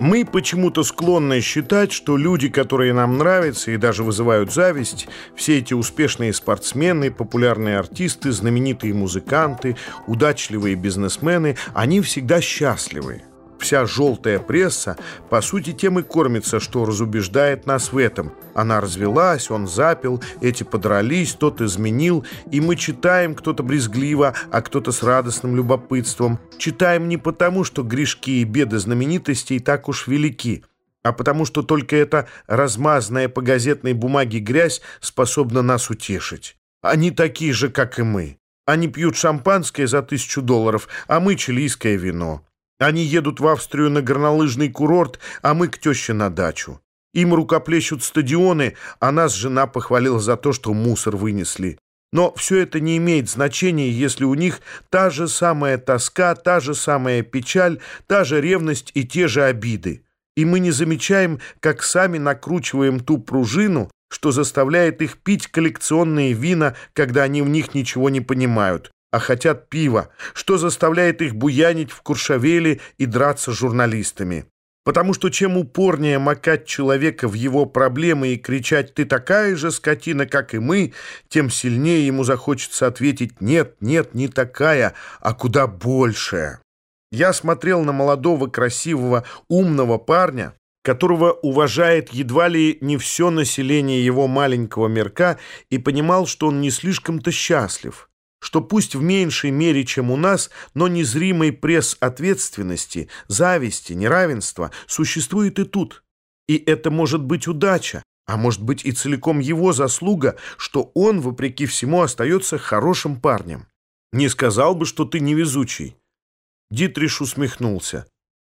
Мы почему-то склонны считать, что люди, которые нам нравятся и даже вызывают зависть, все эти успешные спортсмены, популярные артисты, знаменитые музыканты, удачливые бизнесмены, они всегда счастливы. Вся желтая пресса, по сути, тем и кормится, что разубеждает нас в этом. Она развелась, он запил, эти подрались, тот изменил, и мы читаем кто-то брезгливо, а кто-то с радостным любопытством. Читаем не потому, что грешки и беды знаменитостей так уж велики, а потому что только эта размазанная по газетной бумаге грязь способна нас утешить. Они такие же, как и мы. Они пьют шампанское за тысячу долларов, а мы чилийское вино. Они едут в Австрию на горнолыжный курорт, а мы к теще на дачу. Им рукоплещут стадионы, а нас жена похвалила за то, что мусор вынесли. Но все это не имеет значения, если у них та же самая тоска, та же самая печаль, та же ревность и те же обиды. И мы не замечаем, как сами накручиваем ту пружину, что заставляет их пить коллекционные вина, когда они в них ничего не понимают, а хотят пива, что заставляет их буянить в Куршавеле и драться с журналистами. Потому что чем упорнее макать человека в его проблемы и кричать «ты такая же скотина, как и мы», тем сильнее ему захочется ответить «нет, нет, не такая, а куда большая». Я смотрел на молодого, красивого, умного парня, которого уважает едва ли не все население его маленького мирка, и понимал, что он не слишком-то счастлив что пусть в меньшей мере, чем у нас, но незримый пресс ответственности, зависти, неравенства существует и тут. И это может быть удача, а может быть и целиком его заслуга, что он, вопреки всему, остается хорошим парнем. Не сказал бы, что ты невезучий. Дитриш усмехнулся.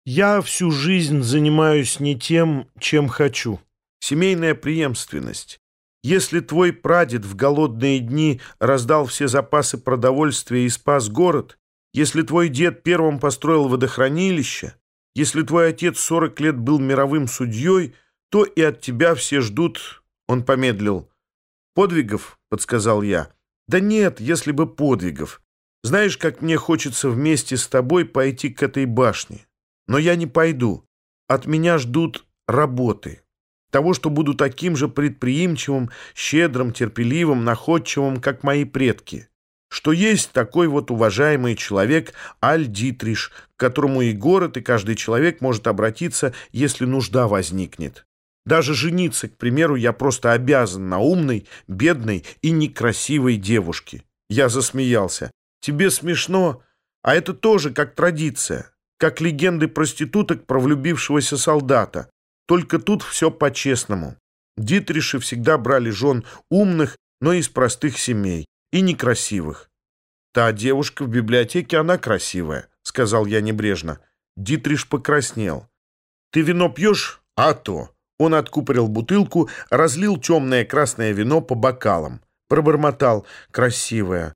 Я всю жизнь занимаюсь не тем, чем хочу. Семейная преемственность. Если твой прадед в голодные дни раздал все запасы продовольствия и спас город, если твой дед первым построил водохранилище, если твой отец 40 лет был мировым судьей, то и от тебя все ждут...» Он помедлил. «Подвигов?» — подсказал я. «Да нет, если бы подвигов. Знаешь, как мне хочется вместе с тобой пойти к этой башне. Но я не пойду. От меня ждут работы» того, что буду таким же предприимчивым, щедрым, терпеливым, находчивым, как мои предки. Что есть такой вот уважаемый человек Аль Дитриш, к которому и город, и каждый человек может обратиться, если нужда возникнет. Даже жениться, к примеру, я просто обязан на умной, бедной и некрасивой девушке. Я засмеялся. Тебе смешно, а это тоже как традиция, как легенды проституток про влюбившегося солдата. Только тут все по-честному. Дитриши всегда брали жен умных, но из простых семей, и некрасивых. «Та девушка в библиотеке, она красивая», — сказал я небрежно. Дитриш покраснел. «Ты вино пьешь? А то!» Он откупорил бутылку, разлил темное красное вино по бокалам. Пробормотал. «Красивая».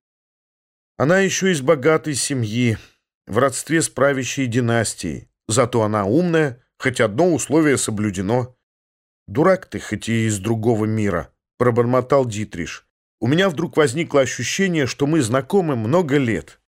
Она еще из богатой семьи, в родстве с правящей династией. Зато она умная, хоть одно условие соблюдено. «Дурак ты, хоть и из другого мира», — пробормотал Дитриш. «У меня вдруг возникло ощущение, что мы знакомы много лет».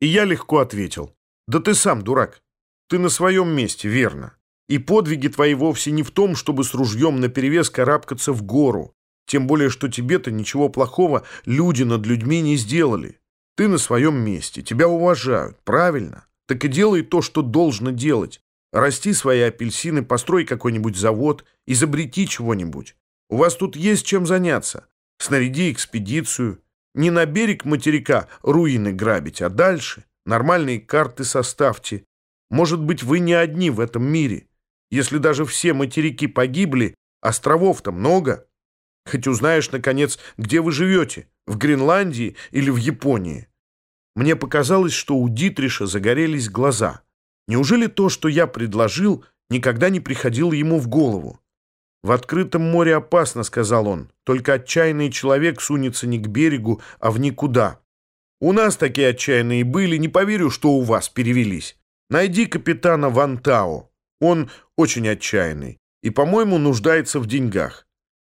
И я легко ответил. «Да ты сам дурак. Ты на своем месте, верно. И подвиги твои вовсе не в том, чтобы с ружьем наперевес карабкаться в гору. Тем более, что тебе-то ничего плохого люди над людьми не сделали. Ты на своем месте, тебя уважают, правильно? Так и делай то, что должно делать. Расти свои апельсины, построй какой-нибудь завод, изобрети чего-нибудь. У вас тут есть чем заняться. Снаряди экспедицию. Не на берег материка руины грабить, а дальше. Нормальные карты составьте. Может быть, вы не одни в этом мире. Если даже все материки погибли, островов-то много. Хоть узнаешь, наконец, где вы живете, в Гренландии или в Японии. Мне показалось, что у Дитриша загорелись глаза — Неужели то, что я предложил, никогда не приходило ему в голову? «В открытом море опасно», — сказал он. «Только отчаянный человек сунется не к берегу, а в никуда. У нас такие отчаянные были, не поверю, что у вас перевелись. Найди капитана Вантао. Он очень отчаянный и, по-моему, нуждается в деньгах.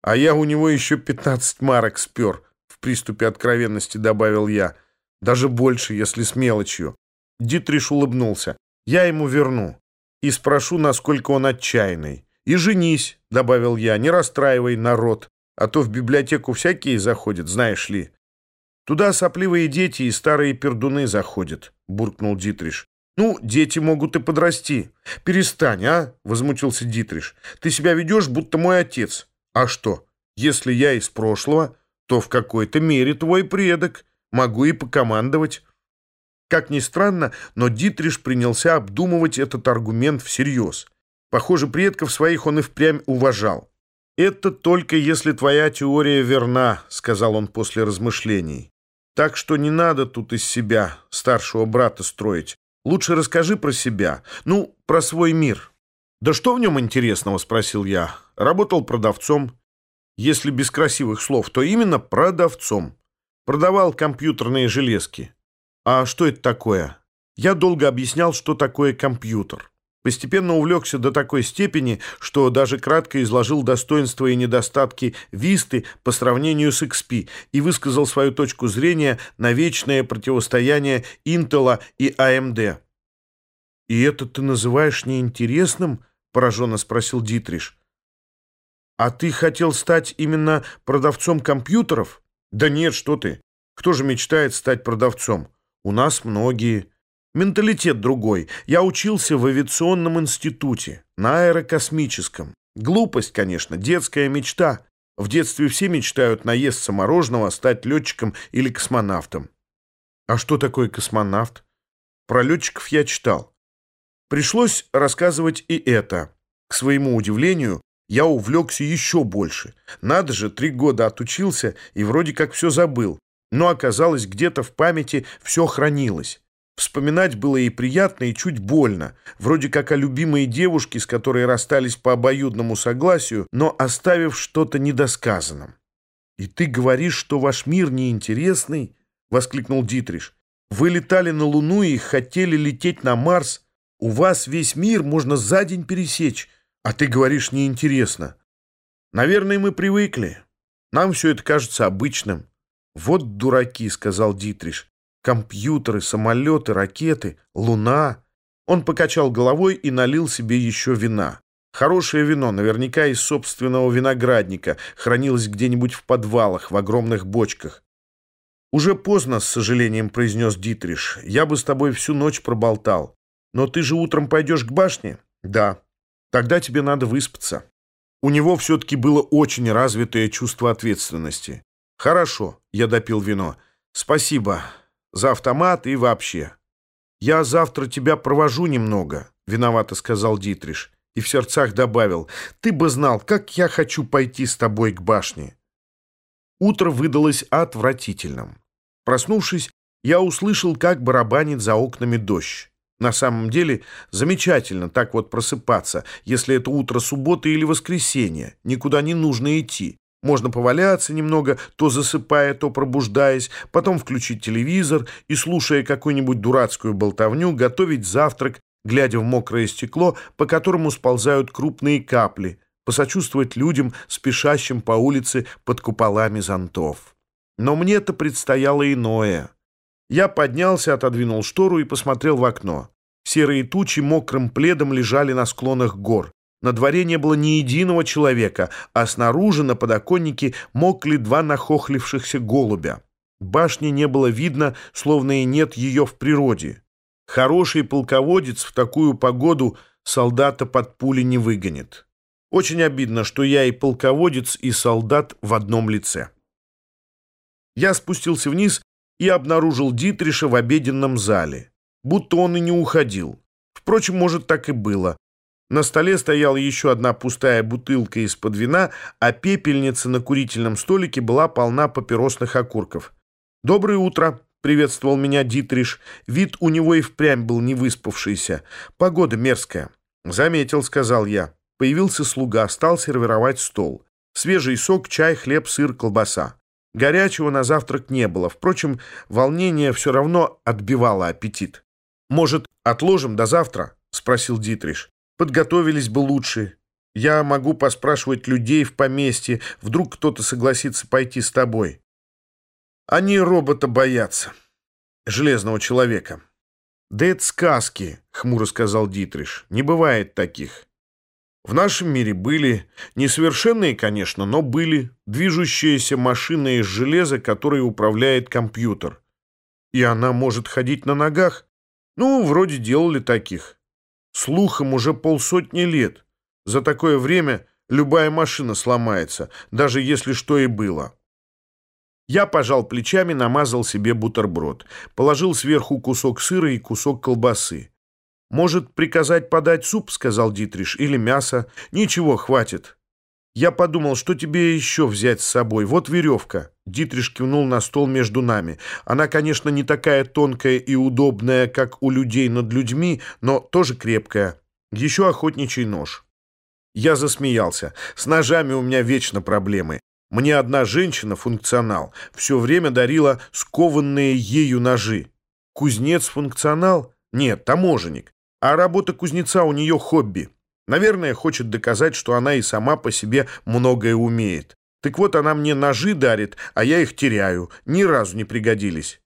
А я у него еще 15 марок спер», — в приступе откровенности добавил я. «Даже больше, если с мелочью». Дитриш улыбнулся. Я ему верну. и спрошу, насколько он отчаянный. И женись, — добавил я, — не расстраивай народ, а то в библиотеку всякие заходят, знаешь ли. Туда сопливые дети и старые пердуны заходят, — буркнул Дитриш. «Ну, дети могут и подрасти. Перестань, а?» — возмутился Дитриш. «Ты себя ведешь, будто мой отец. А что, если я из прошлого, то в какой-то мере твой предок. Могу и покомандовать». Как ни странно, но Дитриш принялся обдумывать этот аргумент всерьез. Похоже, предков своих он и впрямь уважал. «Это только если твоя теория верна», — сказал он после размышлений. «Так что не надо тут из себя старшего брата строить. Лучше расскажи про себя. Ну, про свой мир». «Да что в нем интересного?» — спросил я. «Работал продавцом. Если без красивых слов, то именно продавцом. Продавал компьютерные железки. А что это такое?» Я долго объяснял, что такое компьютер. Постепенно увлекся до такой степени, что даже кратко изложил достоинства и недостатки Висты по сравнению с XP и высказал свою точку зрения на вечное противостояние Intel и AMD. «И это ты называешь неинтересным?» — пораженно спросил Дитриш. «А ты хотел стать именно продавцом компьютеров?» «Да нет, что ты! Кто же мечтает стать продавцом? У нас многие...» Менталитет другой. Я учился в авиационном институте, на аэрокосмическом. Глупость, конечно, детская мечта. В детстве все мечтают наесться мороженого, стать летчиком или космонавтом. А что такое космонавт? Про летчиков я читал. Пришлось рассказывать и это. К своему удивлению, я увлекся еще больше. Надо же, три года отучился и вроде как все забыл. Но оказалось, где-то в памяти все хранилось. Вспоминать было и приятно, и чуть больно, вроде как о любимой девушке, с которой расстались по обоюдному согласию, но оставив что-то недосказанным. «И ты говоришь, что ваш мир неинтересный?» — воскликнул Дитриш. «Вы летали на Луну и хотели лететь на Марс. У вас весь мир можно за день пересечь, а ты говоришь неинтересно. Наверное, мы привыкли. Нам все это кажется обычным». «Вот дураки», — сказал Дитриш. Компьютеры, самолеты, ракеты, луна. Он покачал головой и налил себе еще вина. Хорошее вино, наверняка из собственного виноградника, хранилось где-нибудь в подвалах, в огромных бочках. «Уже поздно», — с сожалением произнес Дитриш. «Я бы с тобой всю ночь проболтал. Но ты же утром пойдешь к башне?» «Да. Тогда тебе надо выспаться». У него все-таки было очень развитое чувство ответственности. «Хорошо», — я допил вино. «Спасибо за автомат и вообще. «Я завтра тебя провожу немного», — виновато сказал Дитриш. И в сердцах добавил, «Ты бы знал, как я хочу пойти с тобой к башне». Утро выдалось отвратительным. Проснувшись, я услышал, как барабанит за окнами дождь. На самом деле замечательно так вот просыпаться, если это утро субботы или воскресенья. Никуда не нужно идти. Можно поваляться немного, то засыпая, то пробуждаясь, потом включить телевизор и, слушая какую-нибудь дурацкую болтовню, готовить завтрак, глядя в мокрое стекло, по которому сползают крупные капли, посочувствовать людям, спешащим по улице под куполами зонтов. Но мне-то предстояло иное. Я поднялся, отодвинул штору и посмотрел в окно. Серые тучи мокрым пледом лежали на склонах гор. На дворе не было ни единого человека, а снаружи на подоконнике мокли два нахохлившихся голубя. Башни не было видно, словно и нет ее в природе. Хороший полководец в такую погоду солдата под пули не выгонит. Очень обидно, что я и полководец, и солдат в одном лице. Я спустился вниз и обнаружил Дитриша в обеденном зале. Будто он и не уходил. Впрочем, может, так и было. На столе стояла еще одна пустая бутылка из-под вина, а пепельница на курительном столике была полна папиросных окурков. «Доброе утро!» — приветствовал меня Дитриш. Вид у него и впрямь был невыспавшийся. Погода мерзкая. «Заметил», — сказал я. Появился слуга, стал сервировать стол. Свежий сок, чай, хлеб, сыр, колбаса. Горячего на завтрак не было. Впрочем, волнение все равно отбивало аппетит. «Может, отложим до завтра?» — спросил Дитриш. Подготовились бы лучше. Я могу поспрашивать людей в поместье. Вдруг кто-то согласится пойти с тобой. Они робота боятся. Железного человека. «Да это сказки», — хмуро сказал Дитриш. «Не бывает таких». В нашем мире были, несовершенные, конечно, но были, движущиеся машины из железа, которой управляет компьютер. И она может ходить на ногах? Ну, вроде делали таких. Слухом уже полсотни лет. За такое время любая машина сломается, даже если что и было. Я пожал плечами, намазал себе бутерброд, положил сверху кусок сыра и кусок колбасы. «Может, приказать подать суп?» — сказал Дитриш. «Или мясо? Ничего, хватит». Я подумал, что тебе еще взять с собой. Вот веревка. Дитриш кивнул на стол между нами. Она, конечно, не такая тонкая и удобная, как у людей над людьми, но тоже крепкая. Еще охотничий нож. Я засмеялся. С ножами у меня вечно проблемы. Мне одна женщина, функционал, все время дарила скованные ею ножи. Кузнец функционал? Нет, таможенник. А работа кузнеца у нее хобби. Наверное, хочет доказать, что она и сама по себе многое умеет. Так вот, она мне ножи дарит, а я их теряю. Ни разу не пригодились.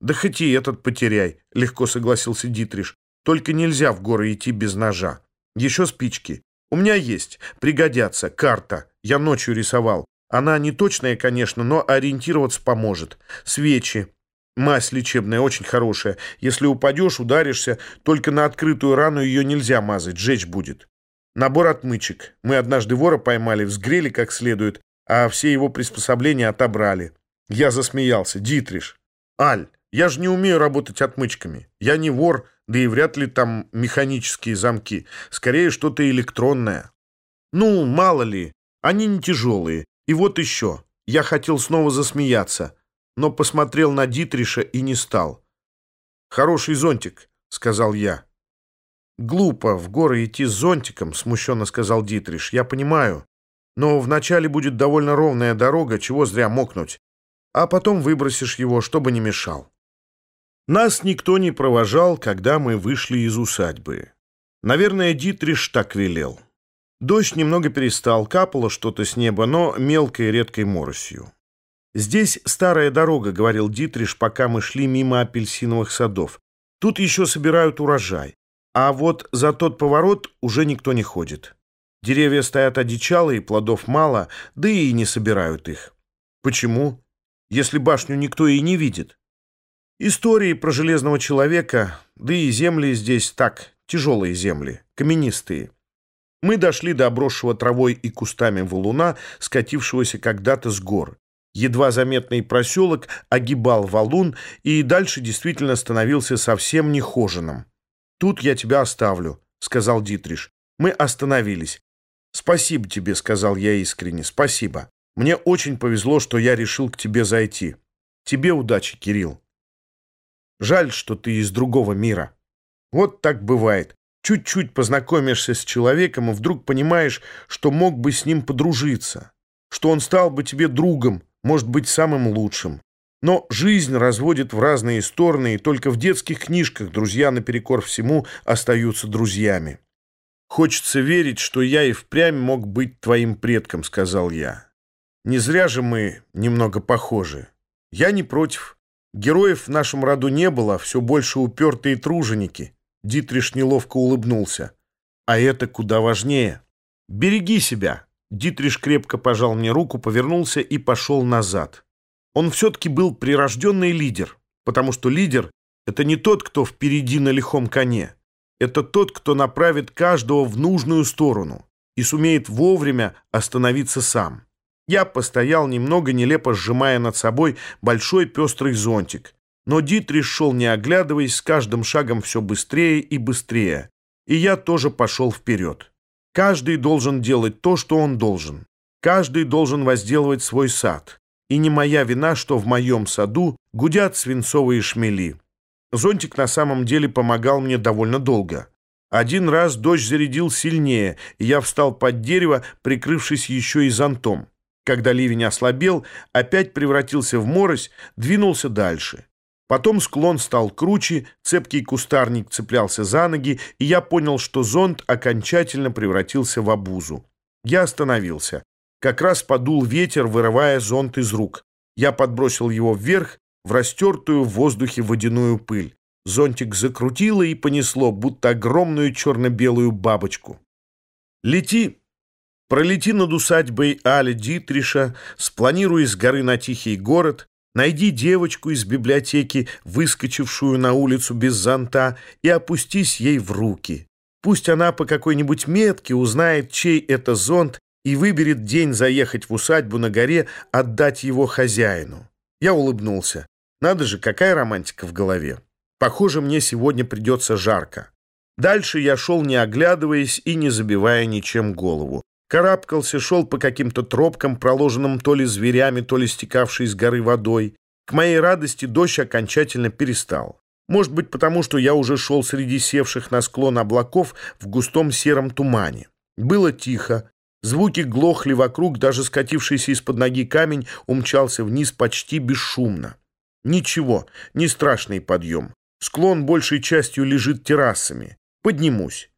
«Да хоть и этот потеряй», — легко согласился Дитриш. «Только нельзя в горы идти без ножа. Еще спички. У меня есть. Пригодятся. Карта. Я ночью рисовал. Она не точная, конечно, но ориентироваться поможет. Свечи. Мазь лечебная, очень хорошая. Если упадешь, ударишься, только на открытую рану ее нельзя мазать, жечь будет. Набор отмычек. Мы однажды вора поймали, взгрели как следует, а все его приспособления отобрали. Я засмеялся. Дитриш. Аль, я же не умею работать отмычками. Я не вор, да и вряд ли там механические замки. Скорее, что-то электронное. Ну, мало ли. Они не тяжелые. И вот еще. Я хотел снова засмеяться но посмотрел на Дитриша и не стал. «Хороший зонтик», — сказал я. «Глупо в горы идти с зонтиком», — смущенно сказал Дитриш. «Я понимаю. Но вначале будет довольно ровная дорога, чего зря мокнуть. А потом выбросишь его, чтобы не мешал». Нас никто не провожал, когда мы вышли из усадьбы. Наверное, Дитриш так велел. Дождь немного перестал, капало что-то с неба, но мелкой редкой моросью. «Здесь старая дорога», — говорил Дитриш, пока мы шли мимо апельсиновых садов. «Тут еще собирают урожай. А вот за тот поворот уже никто не ходит. Деревья стоят одичалые, плодов мало, да и не собирают их. Почему? Если башню никто и не видит. Истории про железного человека, да и земли здесь так, тяжелые земли, каменистые. Мы дошли до обросшего травой и кустами валуна, скатившегося когда-то с гор. Едва заметный проселок огибал валун и дальше действительно становился совсем нехоженным. «Тут я тебя оставлю», — сказал Дитриш. Мы остановились. «Спасибо тебе», — сказал я искренне. «Спасибо. Мне очень повезло, что я решил к тебе зайти. Тебе удачи, Кирилл. Жаль, что ты из другого мира. Вот так бывает. Чуть-чуть познакомишься с человеком и вдруг понимаешь, что мог бы с ним подружиться, что он стал бы тебе другом, может быть самым лучшим. Но жизнь разводит в разные стороны, и только в детских книжках друзья наперекор всему остаются друзьями. «Хочется верить, что я и впрямь мог быть твоим предком», — сказал я. «Не зря же мы немного похожи. Я не против. Героев в нашем роду не было, все больше упертые труженики». Дитриш неловко улыбнулся. «А это куда важнее. Береги себя». Дитриш крепко пожал мне руку, повернулся и пошел назад. Он все-таки был прирожденный лидер, потому что лидер — это не тот, кто впереди на лихом коне. Это тот, кто направит каждого в нужную сторону и сумеет вовремя остановиться сам. Я постоял немного, нелепо сжимая над собой большой пестрый зонтик. Но Дитриш шел, не оглядываясь, с каждым шагом все быстрее и быстрее. И я тоже пошел вперед. Каждый должен делать то, что он должен. Каждый должен возделывать свой сад. И не моя вина, что в моем саду гудят свинцовые шмели. Зонтик на самом деле помогал мне довольно долго. Один раз дождь зарядил сильнее, и я встал под дерево, прикрывшись еще и зонтом. Когда ливень ослабел, опять превратился в морось, двинулся дальше. Потом склон стал круче, цепкий кустарник цеплялся за ноги, и я понял, что зонт окончательно превратился в обузу. Я остановился. Как раз подул ветер, вырывая зонт из рук. Я подбросил его вверх, в растертую в воздухе водяную пыль. Зонтик закрутило и понесло, будто огромную черно-белую бабочку. «Лети!» Пролети над усадьбой Аля Дитриша, спланируй с горы на тихий город, найди девочку из библиотеки, выскочившую на улицу без зонта, и опустись ей в руки. Пусть она по какой-нибудь метке узнает, чей это зонт, и выберет день заехать в усадьбу на горе, отдать его хозяину. Я улыбнулся. Надо же, какая романтика в голове. Похоже, мне сегодня придется жарко. Дальше я шел, не оглядываясь и не забивая ничем голову. Карабкался, шел по каким-то тропкам, проложенным то ли зверями, то ли стекавшей с горы водой. К моей радости дождь окончательно перестал. Может быть, потому что я уже шел среди севших на склон облаков в густом сером тумане. Было тихо. Звуки глохли вокруг, даже скатившийся из-под ноги камень умчался вниз почти бесшумно. Ничего, не страшный подъем. Склон большей частью лежит террасами. Поднимусь.